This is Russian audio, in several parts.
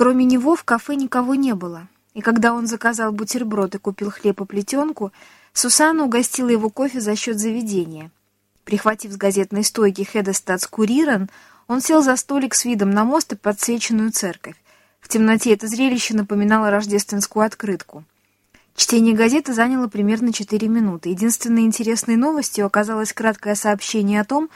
Кроме него в кафе никого не было, и когда он заказал бутерброд и купил хлеб и плетенку, Сусанна угостила его кофе за счет заведения. Прихватив с газетной стойки Хедестадс Куриран, он сел за столик с видом на мост и подсвеченную церковь. В темноте это зрелище напоминало рождественскую открытку. Чтение газеты заняло примерно 4 минуты. Единственной интересной новостью оказалось краткое сообщение о том,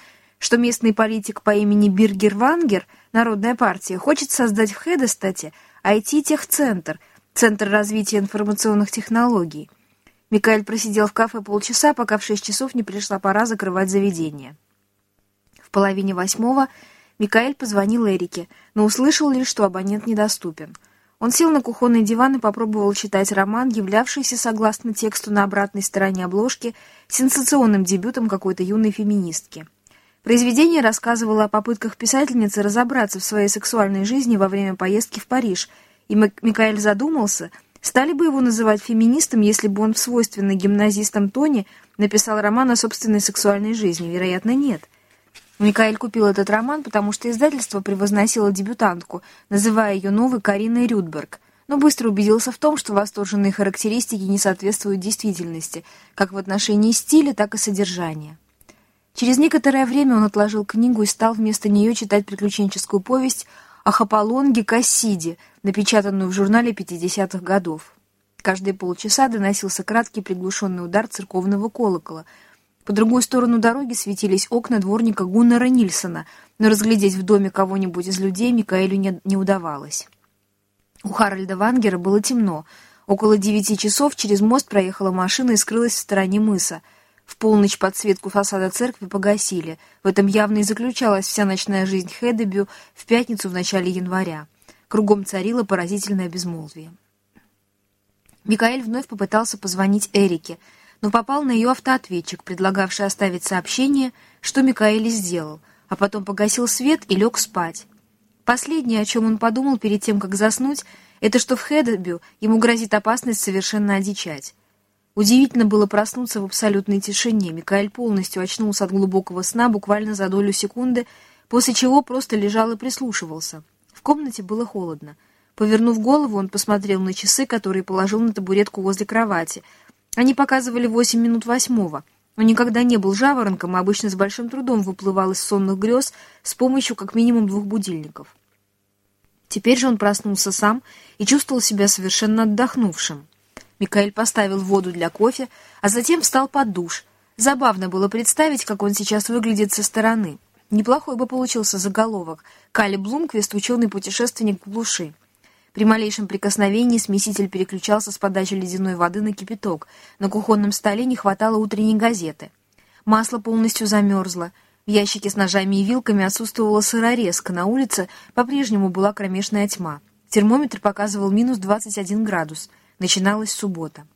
что местный политик по имени Биргер Вангер, Народная партия, хочет создать в Хедестате IT-техцентр, Центр развития информационных технологий. Микаэль просидел в кафе полчаса, пока в 6 часов не пришла пора закрывать заведение. В половине восьмого Микаэль позвонил Эрике, но услышал лишь, что абонент недоступен — он сел на кухонный диван и попробовал читать роман, являвшийся, согласно тексту на обратной стороне обложки, сенсационным дебютом какой-то юной феминистки. Произведение рассказывало о попытках писательницы разобраться в своей сексуальной жизни во время поездки в Париж, и Микаэль задумался, стали бы его называть феминистом, если бы он в свойственной гимназистам тоне написал роман о собственной сексуальной жизни. Вероятно, нет. Микаэль купил этот роман, потому что издательство превозносило дебютантку, называя ее новой Кариной Рюдберг, но быстро убедился в том, что восторженные характеристики не соответствуют действительности, как в отношении стиля, так и содержания. Через некоторое время он отложил книгу и стал вместо нее читать приключенческую повесть о Хаполонге Кассиде, напечатанную в журнале 50-х годов. Каждые полчаса доносился краткий приглушенный удар церковного колокола — по другую сторону дороги светились окна дворника Гуннера Нильсона, но разглядеть в доме кого-нибудь из людей Микаэлю не, не удавалось. У Харальда Вангера было темно. Около девяти часов через мост проехала машина и скрылась в стороне мыса. В полночь подсветку фасада церкви погасили. В этом явно и заключалась вся ночная жизнь Хедебю в пятницу в начале января. Кругом царило поразительное безмолвие. Микаэль вновь попытался позвонить Эрике — но попал на ее автоответчик, предлагавший оставить сообщение, что Микаэли сделал, а потом погасил свет и лег спать. Последнее, о чем он подумал перед тем, как заснуть, это что в Хедебю ему грозит опасность совершенно одичать. Удивительно было проснуться в абсолютной тишине. Микаэль полностью очнулся от глубокого сна буквально за долю секунды, после чего просто лежал и прислушивался. В комнате было холодно. Повернув голову, он посмотрел на часы, которые положил на табуретку возле кровати — они показывали восемь минут восьмого. Он никогда не был жаворонком, а обычно с большим трудом выплывал из сонных грез с помощью как минимум двух будильников. Теперь же он проснулся сам и чувствовал себя совершенно отдохнувшим. Микаэль поставил воду для кофе, а затем встал под душ. Забавно было представить, как он сейчас выглядит со стороны. Неплохой бы получился заголовок «Калли Блумквист, ученый путешественник в глуши». При малейшем прикосновении смеситель переключался с подачи ледяной воды на кипяток. На кухонном столе не хватало утренней газеты. Масло полностью замерзло. В ящике с ножами и вилками отсутствовала сырорезка. На улице по-прежнему была кромешная тьма. Термометр показывал минус 21 градус. Начиналась суббота.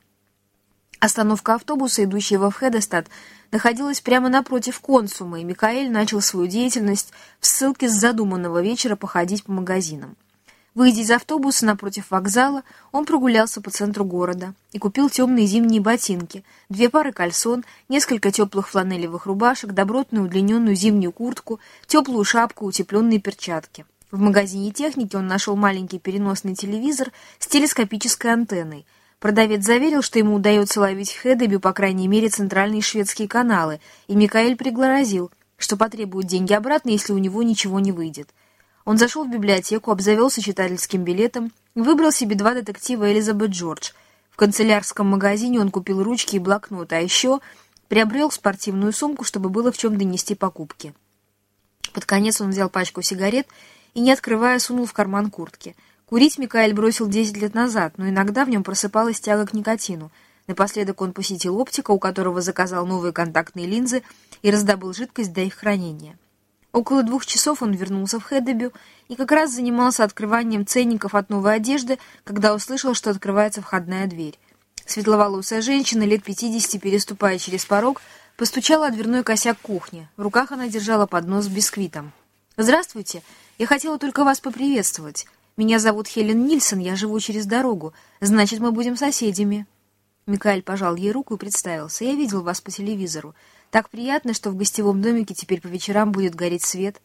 Остановка автобуса, идущего в Хедестад, находилась прямо напротив консума, и Микаэль начал свою деятельность в ссылке с задуманного вечера походить по магазинам. Выйдя из автобуса напротив вокзала, он прогулялся по центру города и купил темные зимние ботинки, две пары кальсон, несколько теплых фланелевых рубашек, добротную удлиненную зимнюю куртку, теплую шапку, утепленные перчатки. В магазине техники он нашел маленький переносный телевизор с телескопической антенной. Продавец заверил, что ему удается ловить в Хедебе, по крайней мере, центральные шведские каналы, и Микаэль пригрозил, что потребует деньги обратно, если у него ничего не выйдет. Он зашел в библиотеку, обзавелся читательским билетом выбрал себе два детектива Элизабет Джордж. В канцелярском магазине он купил ручки и блокнот, а еще приобрел спортивную сумку, чтобы было в чем донести покупки. Под конец он взял пачку сигарет и, не открывая, сунул в карман куртки. Курить Микаэль бросил 10 лет назад, но иногда в нем просыпалась тяга к никотину. Напоследок он посетил оптика, у которого заказал новые контактные линзы и раздобыл жидкость для их хранения. Около двух часов он вернулся в Хедебю и как раз занимался открыванием ценников от новой одежды, когда услышал, что открывается входная дверь. Светловолосая женщина, лет пятидесяти, переступая через порог, постучала о дверной косяк кухни. В руках она держала поднос с бисквитом. «Здравствуйте. Я хотела только вас поприветствовать. Меня зовут Хелен Нильсон, я живу через дорогу. Значит, мы будем соседями». Микаэль пожал ей руку и представился. «Я видел вас по телевизору. Так приятно, что в гостевом домике теперь по вечерам будет гореть свет.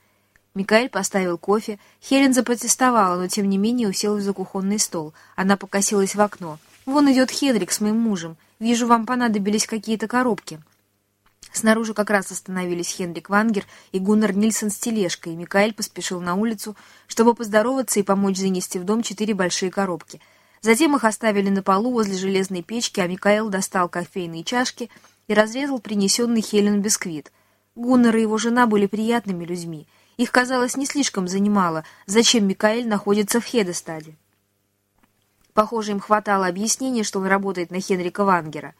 Микаэль поставил кофе. Хелен запротестовала, но тем не менее уселась за кухонный стол. Она покосилась в окно. «Вон идет Хедрик с моим мужем. Вижу, вам понадобились какие-то коробки». Снаружи как раз остановились Хенрик Вангер и Гуннар Нильсон с тележкой, и Микаэль поспешил на улицу, чтобы поздороваться и помочь занести в дом четыре большие коробки. Затем их оставили на полу возле железной печки, а Микаэл достал кофейные чашки и разрезал принесенный Хелен бисквит. Гуннар и его жена были приятными людьми. Их, казалось, не слишком занимало, зачем Микаэль находится в Хедестаде. Похоже, им хватало объяснения, что он работает на Хенрика Вангера.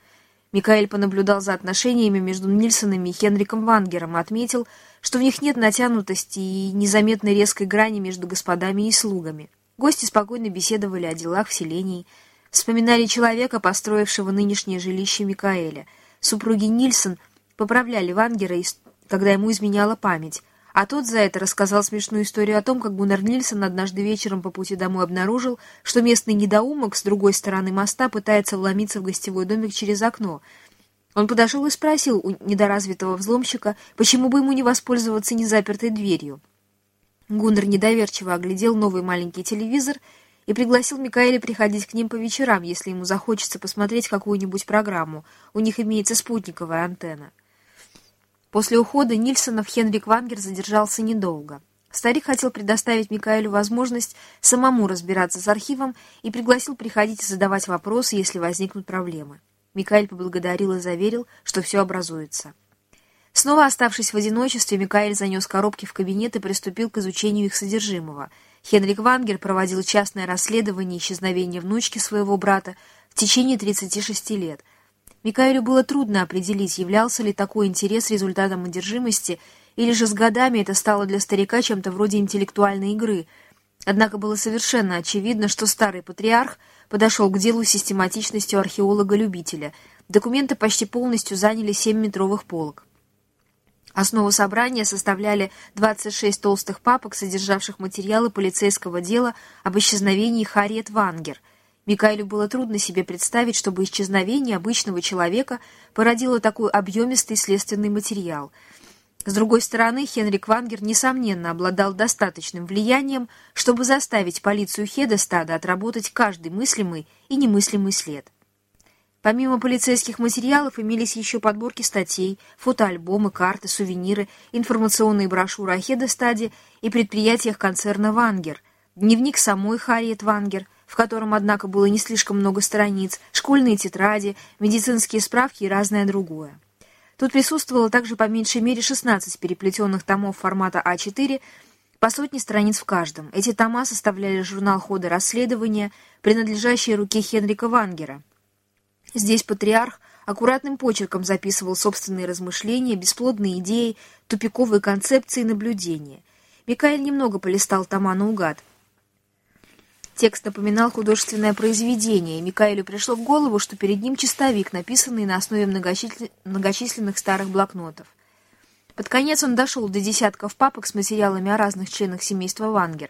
Микаэль понаблюдал за отношениями между Нильсонами и Хенриком Вангером и отметил, что в них нет натянутости и незаметной резкой грани между господами и слугами. Гости спокойно беседовали о делах в селении, вспоминали человека, построившего нынешнее жилище Микаэля. Супруги Нильсон поправляли Вангера, когда ему изменяла память, а тот за это рассказал смешную историю о том, как Гуннар Нильсон однажды вечером по пути домой обнаружил, что местный недоумок с другой стороны моста пытается вломиться в гостевой домик через окно. Он подошел и спросил у недоразвитого взломщика, почему бы ему не воспользоваться незапертой дверью. Гуннар недоверчиво оглядел новый маленький телевизор и пригласил Микаэля приходить к ним по вечерам, если ему захочется посмотреть какую-нибудь программу. У них имеется спутниковая антенна. После ухода Нильсонов Хенрик Вангер задержался недолго. Старик хотел предоставить Микаэлю возможность самому разбираться с архивом и пригласил приходить и задавать вопросы, если возникнут проблемы. Микаэль поблагодарил и заверил, что все образуется. Снова оставшись в одиночестве, Микаэль занес коробки в кабинет и приступил к изучению их содержимого. Хенрик Вангер проводил частное расследование исчезновения внучки своего брата в течение 36 лет – Микаэлю было трудно определить, являлся ли такой интерес результатом одержимости, или же с годами это стало для старика чем-то вроде интеллектуальной игры. Однако было совершенно очевидно, что старый патриарх подошел к делу с систематичностью археолога-любителя. Документы почти полностью заняли 7 метровых полок. Основу собрания составляли 26 толстых папок, содержавших материалы полицейского дела об исчезновении Харриет Вангер – Микаэлю было трудно себе представить, чтобы исчезновение обычного человека породило такой объемистый следственный материал. С другой стороны, Хенрик Вангер, несомненно, обладал достаточным влиянием, чтобы заставить полицию Хедестада отработать каждый мыслимый и немыслимый след. Помимо полицейских материалов имелись еще подборки статей, фотоальбомы, карты, сувениры, информационные брошюры о Хедестаде и предприятиях концерна «Вангер», дневник самой Харриет Вангер, в котором, однако, было не слишком много страниц, школьные тетради, медицинские справки и разное другое. Тут присутствовало также по меньшей мере 16 переплетенных томов формата А4, по сотне страниц в каждом. Эти тома составляли журнал хода расследования, принадлежащий руке Хенрика Вангера. Здесь патриарх аккуратным почерком записывал собственные размышления, бесплодные идеи, тупиковые концепции и наблюдения. Микаэль немного полистал тома наугад – Текст напоминал художественное произведение, и Микаэлю пришло в голову, что перед ним чистовик, написанный на основе многочисл... многочисленных старых блокнотов. Под конец он дошел до десятков папок с материалами о разных членах семейства Вангер.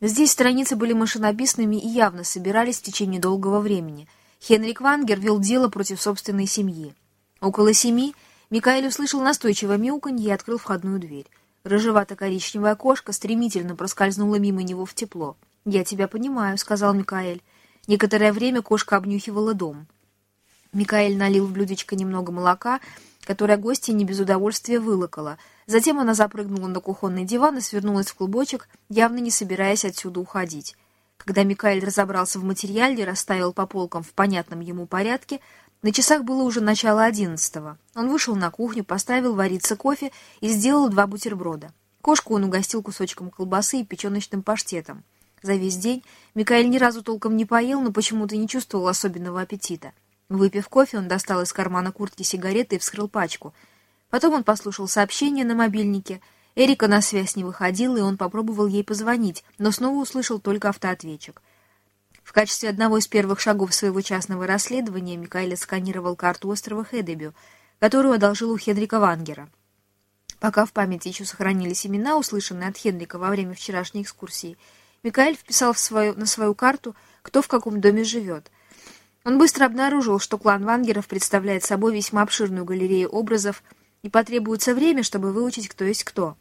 Здесь страницы были машинописными и явно собирались в течение долгого времени. Хенрик Вангер вел дело против собственной семьи. Около семи Микаэль услышал настойчивое мяуканье и открыл входную дверь. Рыжевато-коричневая кошка стремительно проскользнула мимо него в тепло. «Я тебя понимаю», — сказал Микаэль. Некоторое время кошка обнюхивала дом. Микаэль налил в блюдечко немного молока, которое гостья не без удовольствия вылокала. Затем она запрыгнула на кухонный диван и свернулась в клубочек, явно не собираясь отсюда уходить. Когда Микаэль разобрался в материале и расставил по полкам в понятном ему порядке, на часах было уже начало одиннадцатого. Он вышел на кухню, поставил вариться кофе и сделал два бутерброда. Кошку он угостил кусочком колбасы и печеночным паштетом. За весь день Микаэль ни разу толком не поел, но почему-то не чувствовал особенного аппетита. Выпив кофе, он достал из кармана куртки сигареты и вскрыл пачку. Потом он послушал сообщение на мобильнике. Эрика на связь не выходила, и он попробовал ей позвонить, но снова услышал только автоответчик. В качестве одного из первых шагов своего частного расследования Микаэль сканировал карту острова Хедебю, которую одолжил у Хенрика Вангера. Пока в памяти еще сохранились имена, услышанные от Хенрика во время вчерашней экскурсии, Микаэль вписал в свою, на свою карту, кто в каком доме живет. Он быстро обнаружил, что клан Вангеров представляет собой весьма обширную галерею образов, и потребуется время, чтобы выучить, кто есть кто.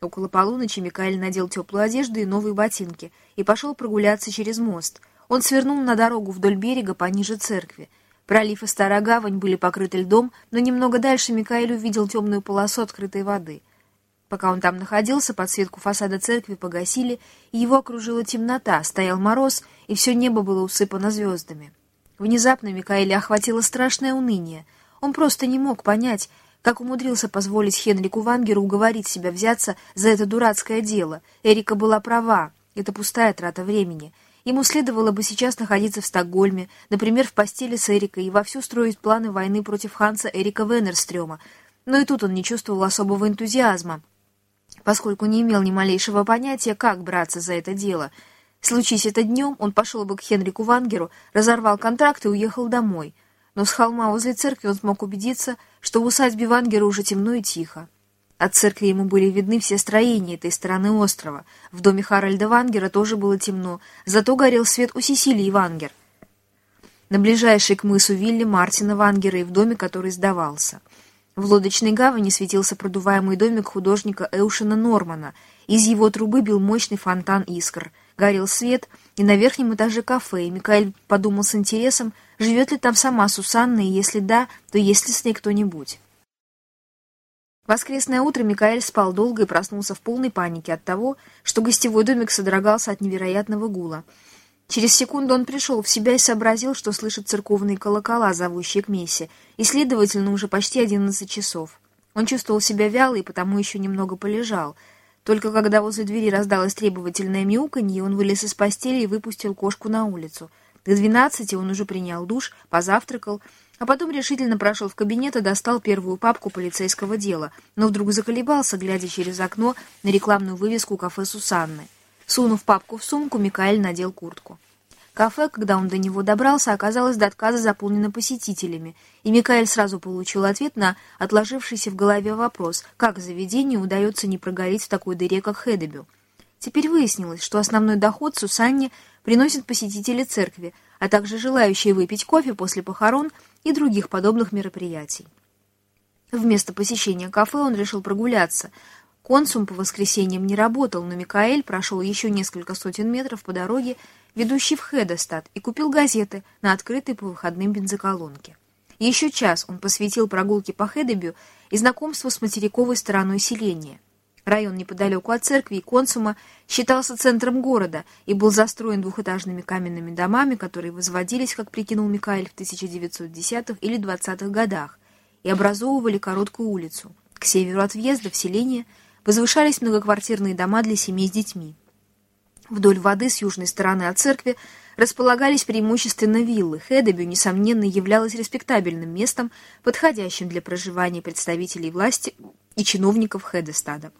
Около полуночи Микаэль надел теплую одежду и новые ботинки и пошел прогуляться через мост. Он свернул на дорогу вдоль берега пониже церкви. Пролив и старая гавань были покрыты льдом, но немного дальше Микаэль увидел темную полосу открытой воды. Пока он там находился, подсветку фасада церкви погасили, и его окружила темнота, стоял мороз, и все небо было усыпано звездами. Внезапно Микаэля охватило страшное уныние. Он просто не мог понять, как умудрился позволить Хенрику Вангеру уговорить себя взяться за это дурацкое дело. Эрика была права, это пустая трата времени. Ему следовало бы сейчас находиться в Стокгольме, например, в постели с Эрикой и вовсю строить планы войны против Ханса Эрика Венерстрёма. Но и тут он не чувствовал особого энтузиазма поскольку не имел ни малейшего понятия, как браться за это дело. Случись это днем, он пошел бы к Хенрику Вангеру, разорвал контракт и уехал домой. Но с холма возле церкви он смог убедиться, что в усадьбе Вангера уже темно и тихо. От церкви ему были видны все строения этой стороны острова. В доме Харальда Вангера тоже было темно, зато горел свет у Сесилии Вангер. На ближайшей к мысу вилле Мартина Вангера и в доме, который сдавался — в лодочной гавани светился продуваемый домик художника Эушена Нормана. Из его трубы бил мощный фонтан искр. Горел свет, и на верхнем этаже кафе. И Микаэль подумал с интересом, живет ли там сама Сусанна, и если да, то есть ли с ней кто-нибудь. Воскресное утро Микаэль спал долго и проснулся в полной панике от того, что гостевой домик содрогался от невероятного гула — Через секунду он пришел в себя и сообразил, что слышит церковные колокола, зовущие к мессе, и, следовательно, уже почти одиннадцать часов. Он чувствовал себя вяло потому еще немного полежал. Только когда возле двери раздалось требовательное мяуканье, он вылез из постели и выпустил кошку на улицу. До двенадцати он уже принял душ, позавтракал, а потом решительно прошел в кабинет и достал первую папку полицейского дела, но вдруг заколебался, глядя через окно на рекламную вывеску кафе «Сусанны». Сунув папку в сумку, Микаэль надел куртку. Кафе, когда он до него добрался, оказалось до отказа заполнено посетителями, и Микаэль сразу получил ответ на отложившийся в голове вопрос, как заведению удается не прогореть в такой дыре, как Хедебю. Теперь выяснилось, что основной доход Сусанне приносят посетители церкви, а также желающие выпить кофе после похорон и других подобных мероприятий. Вместо посещения кафе он решил прогуляться, Консум по воскресеньям не работал, но Микаэль прошел еще несколько сотен метров по дороге, ведущей в Хедестад, и купил газеты на открытой по выходным бензоколонке. Еще час он посвятил прогулке по Хедебю и знакомству с материковой стороной селения. Район неподалеку от церкви и консума считался центром города и был застроен двухэтажными каменными домами, которые возводились, как прикинул Микаэль, в 1910-х или 20-х годах, и образовывали короткую улицу. К северу от въезда в селение – возвышались многоквартирные дома для семей с детьми. Вдоль воды с южной стороны от церкви располагались преимущественно виллы. Хедебю, несомненно, являлось респектабельным местом, подходящим для проживания представителей власти и чиновников Хедестада.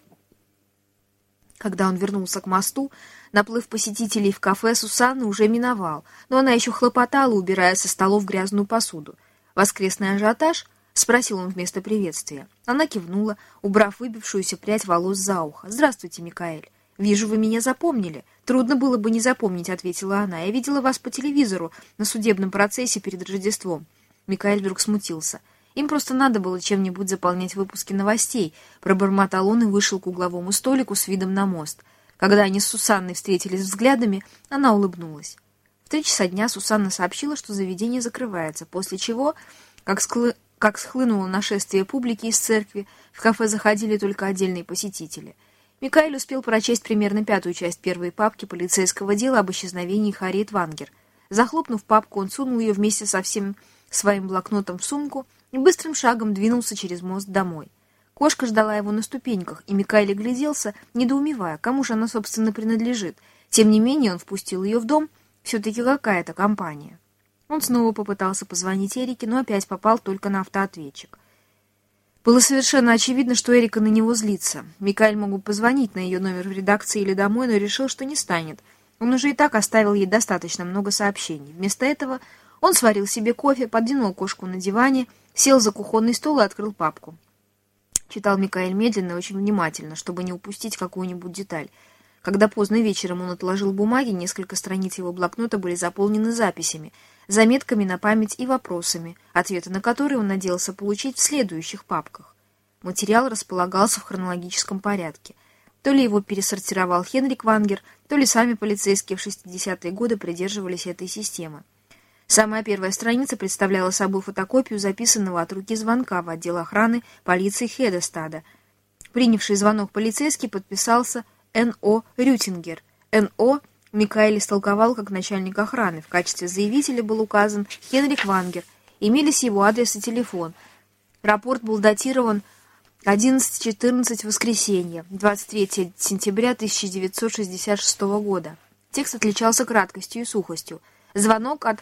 Когда он вернулся к мосту, наплыв посетителей в кафе Сусанны уже миновал, но она еще хлопотала, убирая со столов грязную посуду. Воскресный ажиотаж —— спросил он вместо приветствия. Она кивнула, убрав выбившуюся прядь волос за ухо. «Здравствуйте, Микаэль. Вижу, вы меня запомнили. Трудно было бы не запомнить», — ответила она. «Я видела вас по телевизору на судебном процессе перед Рождеством». Микаэль вдруг смутился. Им просто надо было чем-нибудь заполнять выпуски новостей. Пробормотал он и вышел к угловому столику с видом на мост. Когда они с Сусанной встретились взглядами, она улыбнулась. В три часа дня Сусанна сообщила, что заведение закрывается, после чего, как склы как схлынуло нашествие публики из церкви, в кафе заходили только отдельные посетители. Микаэль успел прочесть примерно пятую часть первой папки полицейского дела об исчезновении Харриет Вангер. Захлопнув папку, он сунул ее вместе со всем своим блокнотом в сумку и быстрым шагом двинулся через мост домой. Кошка ждала его на ступеньках, и Микаэль огляделся, недоумевая, кому же она, собственно, принадлежит. Тем не менее он впустил ее в дом, все-таки какая-то компания. Он снова попытался позвонить Эрике, но опять попал только на автоответчик. Было совершенно очевидно, что Эрика на него злится. Микаэль мог бы позвонить на ее номер в редакции или домой, но решил, что не станет. Он уже и так оставил ей достаточно много сообщений. Вместо этого он сварил себе кофе, подвинул кошку на диване, сел за кухонный стол и открыл папку. Читал Микаэль медленно и очень внимательно, чтобы не упустить какую-нибудь деталь. Когда поздно вечером он отложил бумаги, несколько страниц его блокнота были заполнены записями — заметками на память и вопросами, ответы на которые он надеялся получить в следующих папках. Материал располагался в хронологическом порядке. То ли его пересортировал Хенрик Вангер, то ли сами полицейские в 60-е годы придерживались этой системы. Самая первая страница представляла собой фотокопию записанного от руки звонка в отдел охраны полиции Хедестада. Принявший звонок полицейский подписался Н.О. Рютингер. Н.О. Микаэль истолковал как начальник охраны. В качестве заявителя был указан Хенрик Вангер. Имелись его адрес и телефон. Рапорт был датирован 11.14 воскресенье, 23 сентября 1966 года. Текст отличался краткостью и сухостью. Звонок от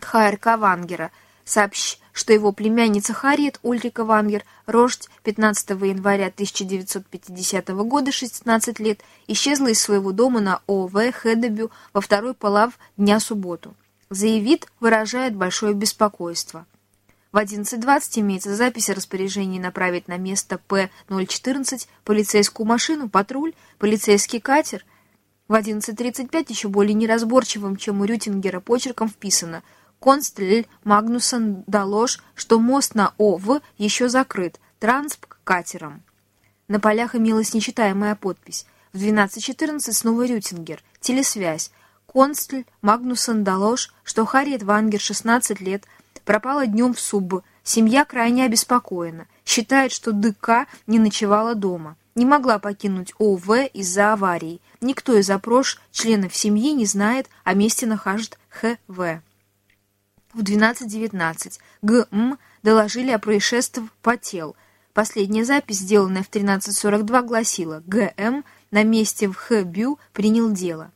ХРК Вангера. Сообщ, что его племянница Харриет Ульрика Вангер, рождь 15 января 1950 года, 16 лет, исчезла из своего дома на ОВ Хедебю во второй полав дня субботу. Заявит, выражает большое беспокойство. В 11.20 имеется запись о распоряжении направить на место П-014 полицейскую машину, патруль, полицейский катер. В 11.35 еще более неразборчивым, чем у Рютингера, почерком вписано «Констль Магнусон доложь, что мост на ОВ еще закрыт, трансп катером». На полях имелась нечитаемая подпись. В 12.14 снова Рютингер. Телесвязь. Констль Магнусон доложь, что Харриет Вангер, 16 лет, пропала днем в Субб. Семья крайне обеспокоена. Считает, что ДК не ночевала дома. Не могла покинуть ОВ из-за аварии. Никто из опрос членов семьи не знает о месте нахожд ХВ. В 12.19 ГМ доложили о происшествии по тел. Последняя запись, сделанная в 13.42, гласила «ГМ на месте в ХБЮ принял дело».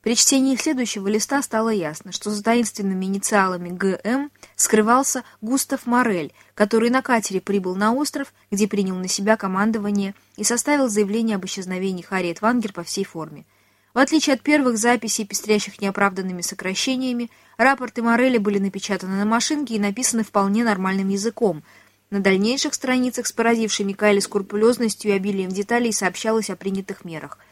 При чтении следующего листа стало ясно, что за таинственными инициалами ГМ скрывался Густав Морель, который на катере прибыл на остров, где принял на себя командование и составил заявление об исчезновении Харриет Вангер по всей форме. В отличие от первых записей, пестрящих неоправданными сокращениями, рапорты Мореля были напечатаны на машинке и написаны вполне нормальным языком. На дальнейших страницах с поразившей Микаэля скрупулезностью и обилием деталей сообщалось о принятых мерах –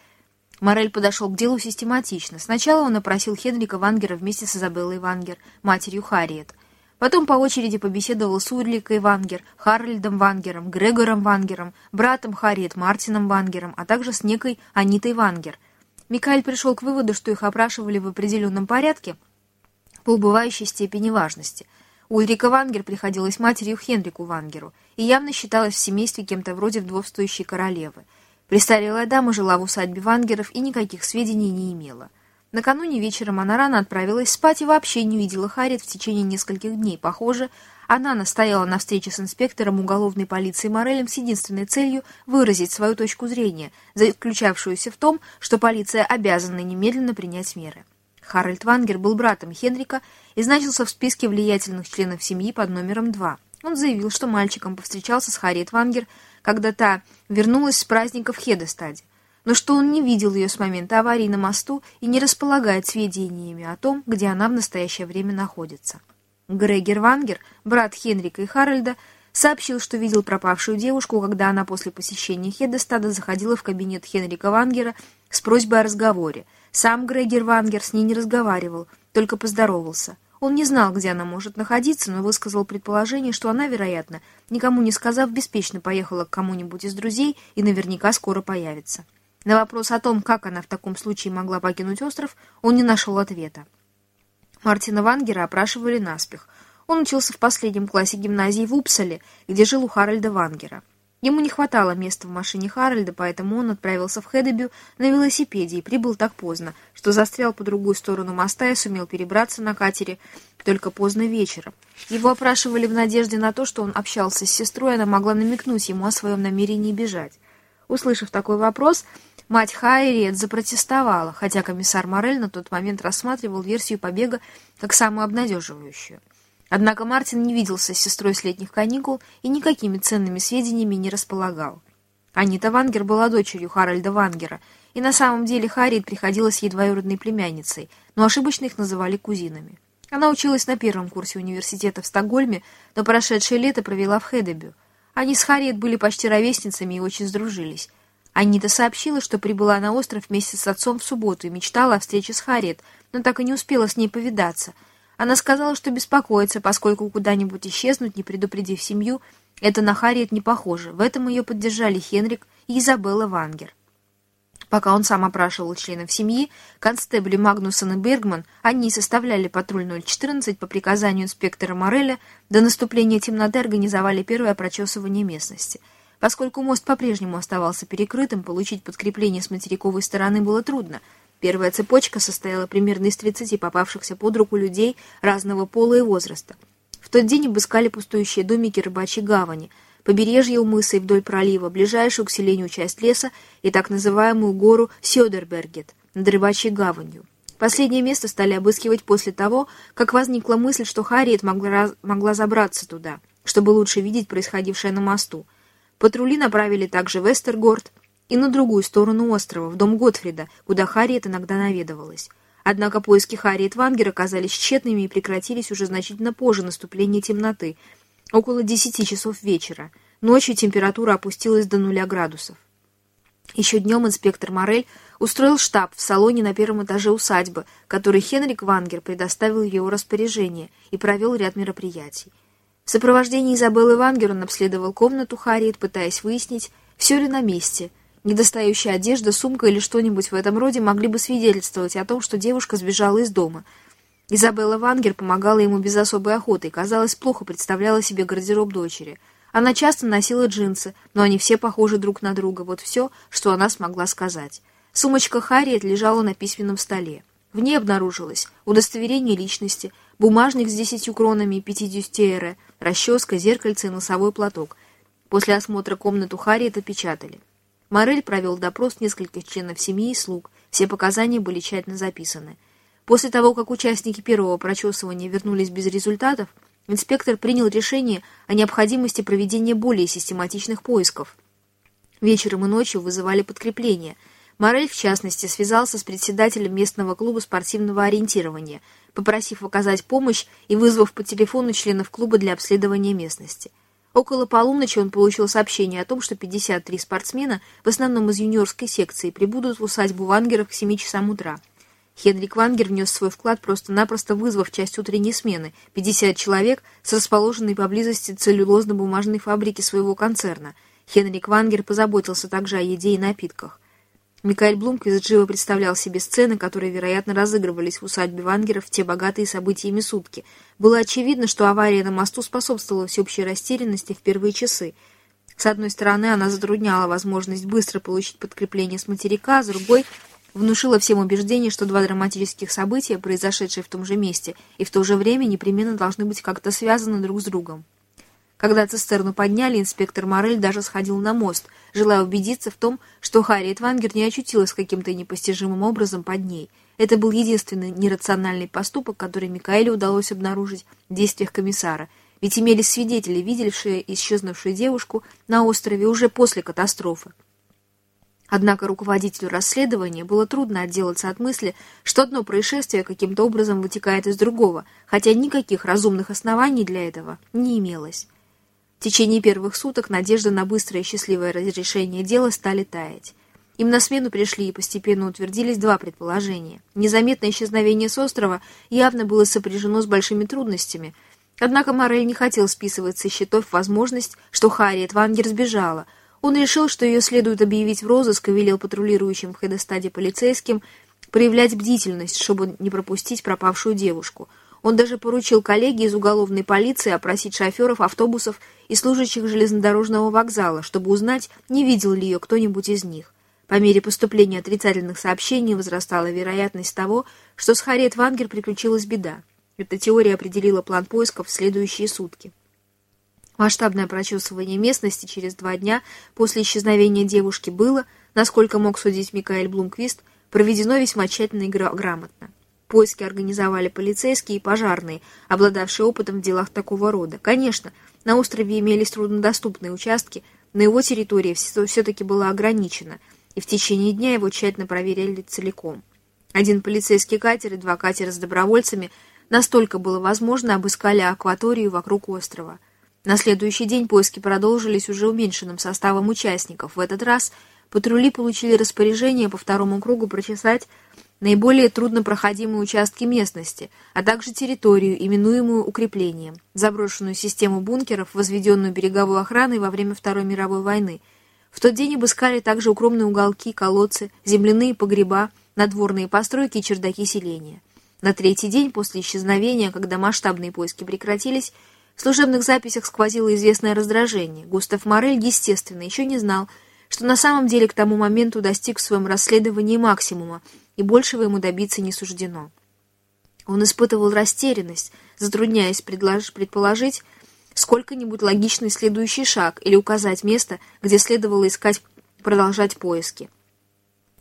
Морель подошел к делу систематично. Сначала он опросил Хенрика Вангера вместе с Изабеллой Вангер, матерью Харриет. Потом по очереди побеседовал с Урликой Вангер, Харальдом Вангером, Грегором Вангером, братом Харриет Мартином Вангером, а также с некой Анитой Вангер. Микаэль пришел к выводу, что их опрашивали в определенном порядке по убывающей степени важности. Ульрика Вангер приходилась матерью Хенрику Вангеру и явно считалась в семействе кем-то вроде вдовствующей королевы. Престарелая дама жила в усадьбе Вангеров и никаких сведений не имела. Накануне вечером она рано отправилась спать и вообще не видела Харриет в течение нескольких дней. Похоже, она настояла на встрече с инспектором уголовной полиции Морелем с единственной целью выразить свою точку зрения, заключавшуюся в том, что полиция обязана немедленно принять меры. Харальд Вангер был братом Хенрика и значился в списке влиятельных членов семьи под номером 2. Он заявил, что мальчиком повстречался с Харриет Вангер когда та вернулась с праздника в Хедестаде, но что он не видел ее с момента аварии на мосту и не располагает сведениями о том, где она в настоящее время находится. Грегер Вангер, брат Хенрика и Харальда, сообщил, что видел пропавшую девушку, когда она после посещения Хедестада заходила в кабинет Хенрика Вангера с просьбой о разговоре. Сам Грегер Вангер с ней не разговаривал, только поздоровался. Он не знал, где она может находиться, но высказал предположение, что она, вероятно, никому не сказав, беспечно поехала к кому-нибудь из друзей и наверняка скоро появится. На вопрос о том, как она в таком случае могла покинуть остров, он не нашел ответа. Мартина Вангера опрашивали наспех. Он учился в последнем классе гимназии в Упсале, где жил у Харальда Вангера. Ему не хватало места в машине Харальда, поэтому он отправился в Хедебю на велосипеде и прибыл так поздно, что застрял по другую сторону моста и сумел перебраться на катере только поздно вечером. Его опрашивали в надежде на то, что он общался с сестрой, она могла намекнуть ему о своем намерении бежать. Услышав такой вопрос, мать Хайриет запротестовала, хотя комиссар Морель на тот момент рассматривал версию побега как самую обнадеживающую. Однако Мартин не виделся с сестрой с летних каникул и никакими ценными сведениями не располагал. Анита Вангер была дочерью Харальда Вангера, и на самом деле Харриет приходилась ей двоюродной племянницей, но ошибочно их называли кузинами. Она училась на первом курсе университета в Стокгольме, но прошедшее лето провела в Хедебю. Они с Харриет были почти ровесницами и очень сдружились. Анита сообщила, что прибыла на остров вместе с отцом в субботу и мечтала о встрече с Харриет, но так и не успела с ней повидаться — Она сказала, что беспокоится, поскольку куда-нибудь исчезнуть, не предупредив семью, это на Харриет не похоже. В этом ее поддержали Хенрик и Изабелла Вангер. Пока он сам опрашивал членов семьи, констебли Магнусон и Бергман, они составляли патруль 014 по приказанию инспектора Мореля, до наступления темноты организовали первое прочесывание местности. Поскольку мост по-прежнему оставался перекрытым, получить подкрепление с материковой стороны было трудно. Первая цепочка состояла примерно из 30 попавшихся под руку людей разного пола и возраста. В тот день обыскали пустующие домики рыбачьей гавани – побережье у мыса и вдоль пролива, ближайшую к селению часть леса и так называемую гору Сёдербергет над рыбачьей гаванью. Последнее место стали обыскивать после того, как возникла мысль, что Харриет могла, могла забраться туда, чтобы лучше видеть происходившее на мосту. Патрули направили также в Эстергорд и на другую сторону острова, в дом Готфрида, куда Харриет иногда наведывалась. Однако поиски Харриет Вангер оказались тщетными и прекратились уже значительно позже наступления темноты – около десяти часов вечера. Ночью температура опустилась до нуля градусов. Еще днем инспектор Морель устроил штаб в салоне на первом этаже усадьбы, который Хенрик Вангер предоставил в его распоряжение и провел ряд мероприятий. В сопровождении Изабеллы Вангер он обследовал комнату Харриет, пытаясь выяснить, все ли на месте. Недостающая одежда, сумка или что-нибудь в этом роде могли бы свидетельствовать о том, что девушка сбежала из дома – Изабелла Вангер помогала ему без особой охоты и, казалось, плохо представляла себе гардероб дочери. Она часто носила джинсы, но они все похожи друг на друга. Вот все, что она смогла сказать. Сумочка Харриет лежала на письменном столе. В ней обнаружилось удостоверение личности, бумажник с десятью кронами и пятидесяти расческа, зеркальце и носовой платок. После осмотра комнату Харриет опечатали. Морель провел допрос нескольких членов семьи и слуг. Все показания были тщательно записаны. После того, как участники первого прочесывания вернулись без результатов, инспектор принял решение о необходимости проведения более систематичных поисков. Вечером и ночью вызывали подкрепление. Морель, в частности, связался с председателем местного клуба спортивного ориентирования, попросив оказать помощь и вызвав по телефону членов клуба для обследования местности. Около полуночи он получил сообщение о том, что 53 спортсмена, в основном из юниорской секции, прибудут в усадьбу Вангеров к 7 часам утра – Хенрик Вангер внес свой вклад, просто-напросто вызвав часть утренней смены, 50 человек с расположенной поблизости целлюлозно-бумажной фабрики своего концерна. Хенрик Вангер позаботился также о еде и напитках. Микаэль Блумквист живо представлял себе сцены, которые, вероятно, разыгрывались в усадьбе Вангеров в те богатые событиями сутки. Было очевидно, что авария на мосту способствовала всеобщей растерянности в первые часы. С одной стороны, она затрудняла возможность быстро получить подкрепление с материка, с другой внушила всем убеждение, что два драматических события, произошедшие в том же месте и в то же время, непременно должны быть как-то связаны друг с другом. Когда цистерну подняли, инспектор Морель даже сходил на мост, желая убедиться в том, что Харриет Вангер не очутилась каким-то непостижимым образом под ней. Это был единственный нерациональный поступок, который Микаэлю удалось обнаружить в действиях комиссара, ведь имелись свидетели, видевшие исчезнувшую девушку на острове уже после катастрофы. Однако руководителю расследования было трудно отделаться от мысли, что одно происшествие каким-то образом вытекает из другого, хотя никаких разумных оснований для этого не имелось. В течение первых суток надежда на быстрое и счастливое разрешение дела стали таять. Им на смену пришли и постепенно утвердились два предположения. Незаметное исчезновение с острова явно было сопряжено с большими трудностями, однако Морель не хотел списывать со счетов возможность, что Харриет Вангер сбежала – он решил, что ее следует объявить в розыск и велел патрулирующим в Хедестаде полицейским проявлять бдительность, чтобы не пропустить пропавшую девушку. Он даже поручил коллеге из уголовной полиции опросить шоферов автобусов и служащих железнодорожного вокзала, чтобы узнать, не видел ли ее кто-нибудь из них. По мере поступления отрицательных сообщений возрастала вероятность того, что с Харриет Вангер приключилась беда. Эта теория определила план поисков в следующие сутки. Масштабное прочесывание местности через два дня после исчезновения девушки было, насколько мог судить Микаэль Блумквист, проведено весьма тщательно и грамотно. Поиски организовали полицейские и пожарные, обладавшие опытом в делах такого рода. Конечно, на острове имелись труднодоступные участки, но его территория все-таки была ограничена, и в течение дня его тщательно проверяли целиком. Один полицейский катер и два катера с добровольцами настолько было возможно обыскали акваторию вокруг острова – на следующий день поиски продолжились уже уменьшенным составом участников. В этот раз патрули получили распоряжение по второму кругу прочесать наиболее труднопроходимые участки местности, а также территорию, именуемую укреплением, заброшенную систему бункеров, возведенную береговой охраной во время Второй мировой войны. В тот день обыскали также укромные уголки, колодцы, земляные погреба, надворные постройки и чердаки селения. На третий день после исчезновения, когда масштабные поиски прекратились, в служебных записях сквозило известное раздражение. Густав Морель, естественно, еще не знал, что на самом деле к тому моменту достиг в своем расследовании максимума, и большего ему добиться не суждено. Он испытывал растерянность, затрудняясь предположить сколько-нибудь логичный следующий шаг или указать место, где следовало искать продолжать поиски.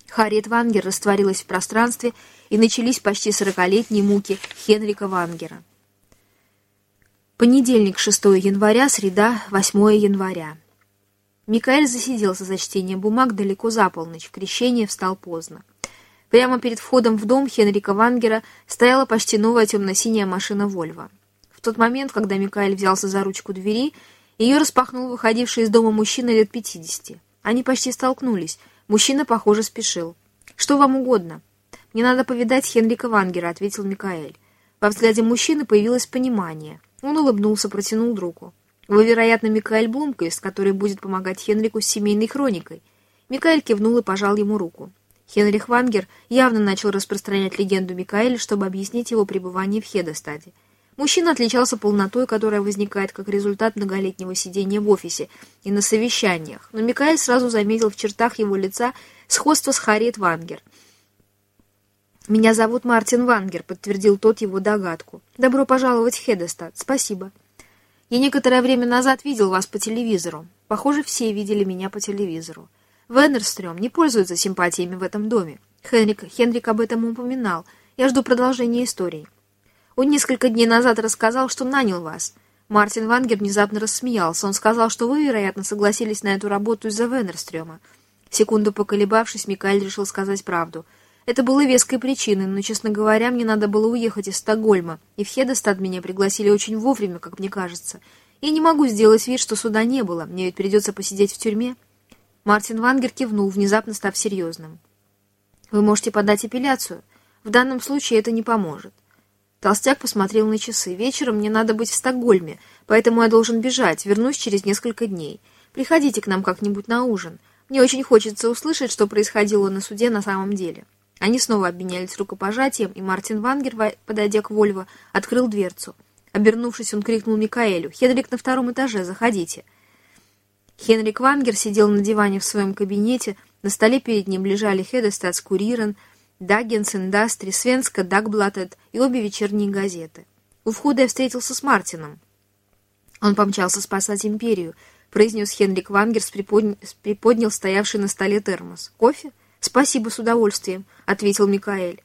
Харриет Вангер растворилась в пространстве, и начались почти сорокалетние муки Хенрика Вангера. Понедельник, 6 января, среда, 8 января. Микаэль засиделся за чтением бумаг далеко за полночь, в крещение встал поздно. Прямо перед входом в дом Хенрика Вангера стояла почти новая темно-синяя машина «Вольво». В тот момент, когда Микаэль взялся за ручку двери, ее распахнул выходивший из дома мужчина лет пятидесяти. Они почти столкнулись. Мужчина, похоже, спешил. «Что вам угодно?» «Мне надо повидать Хенрика Вангера», — ответил Микаэль. Во взгляде мужчины появилось понимание — он улыбнулся, протянул руку. «Вы, вероятно, Микаэль Блумквист, который будет помогать Хенрику с семейной хроникой». Микаэль кивнул и пожал ему руку. Хенрих Вангер явно начал распространять легенду Микаэля, чтобы объяснить его пребывание в Хедестаде. Мужчина отличался полнотой, которая возникает как результат многолетнего сидения в офисе и на совещаниях, но Микаэль сразу заметил в чертах его лица сходство с Харриет Вангер — «Меня зовут Мартин Вангер», — подтвердил тот его догадку. «Добро пожаловать в Хедестад. Спасибо». «Я некоторое время назад видел вас по телевизору. Похоже, все видели меня по телевизору. Веннерстрём не пользуется симпатиями в этом доме. Хенрик, Хенрик об этом упоминал. Я жду продолжения истории. Он несколько дней назад рассказал, что нанял вас. Мартин Вангер внезапно рассмеялся. Он сказал, что вы, вероятно, согласились на эту работу из-за Веннерстрёма. Секунду поколебавшись, Микаэль решил сказать правду — это было веской причиной, но, честно говоря, мне надо было уехать из Стокгольма, и в Хедестад меня пригласили очень вовремя, как мне кажется. Я не могу сделать вид, что суда не было, мне ведь придется посидеть в тюрьме. Мартин Вангер кивнул, внезапно став серьезным. Вы можете подать апелляцию. В данном случае это не поможет. Толстяк посмотрел на часы. Вечером мне надо быть в Стокгольме, поэтому я должен бежать, вернусь через несколько дней. Приходите к нам как-нибудь на ужин. Мне очень хочется услышать, что происходило на суде на самом деле. Они снова обменялись рукопожатием, и Мартин Вангер, подойдя к Вольво, открыл дверцу. Обернувшись, он крикнул Микаэлю. «Хенрик на втором этаже, заходите». Хенрик Вангер сидел на диване в своем кабинете, на столе перед ним лежали Хедестадс Курирен, Даггенс Индастри, Свенска Дагблаттед и обе вечерние газеты. У входа я встретился с Мартином. Он помчался спасать империю, произнес Хенрик Вангер, приподня... приподнял стоявший на столе термос. «Кофе?» «Спасибо, с удовольствием», — ответил Микаэль.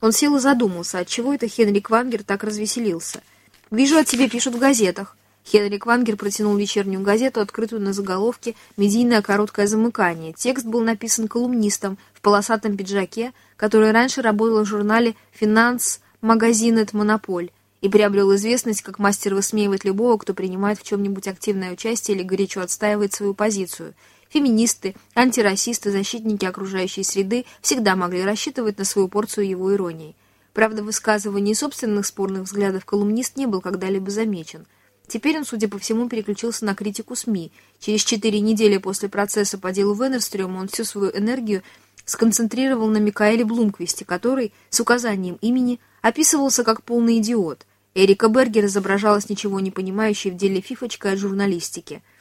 Он сел и задумался, отчего это Хенрик Вангер так развеселился. «Вижу, о тебе пишут в газетах». Хенрик Вангер протянул вечернюю газету, открытую на заголовке «Медийное короткое замыкание». Текст был написан колумнистом в полосатом пиджаке, который раньше работал в журнале «Финанс Магазинет Монополь» и приобрел известность как мастер высмеивать любого, кто принимает в чем-нибудь активное участие или горячо отстаивает свою позицию – Феминисты, антирасисты, защитники окружающей среды всегда могли рассчитывать на свою порцию его иронии. Правда, в высказывании собственных спорных взглядов колумнист не был когда-либо замечен. Теперь он, судя по всему, переключился на критику СМИ. Через четыре недели после процесса по делу Венерстрёма он всю свою энергию сконцентрировал на Микаэле Блумквисте, который, с указанием имени, описывался как полный идиот. Эрика Бергер изображалась ничего не понимающей в деле фифочкой от журналистики –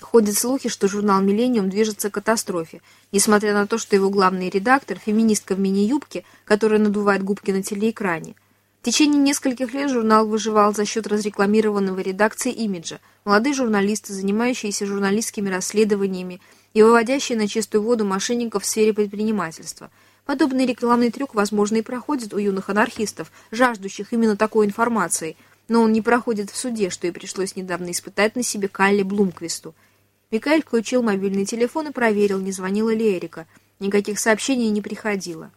Ходят слухи, что журнал «Миллениум» движется к катастрофе, несмотря на то, что его главный редактор – феминистка в мини-юбке, которая надувает губки на телеэкране. В течение нескольких лет журнал выживал за счет разрекламированного редакции имиджа, молодые журналисты, занимающиеся журналистскими расследованиями и выводящие на чистую воду мошенников в сфере предпринимательства. Подобный рекламный трюк, возможно, и проходит у юных анархистов, жаждущих именно такой информации, но он не проходит в суде, что и пришлось недавно испытать на себе Калле Блумквисту – Микаэль включил мобильный телефон и проверил, не звонила ли Эрика. Никаких сообщений не приходило.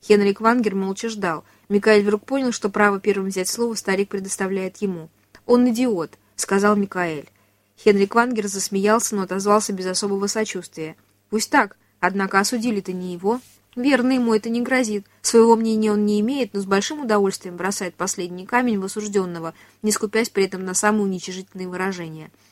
Хенрик Вангер молча ждал. Микаэль вдруг понял, что право первым взять слово старик предоставляет ему. «Он идиот», — сказал Микаэль. Хенрик Вангер засмеялся, но отозвался без особого сочувствия. «Пусть так, однако осудили-то не его». Верно, ему это не грозит. Своего мнения он не имеет, но с большим удовольствием бросает последний камень в осужденного, не скупясь при этом на самые уничижительные выражения –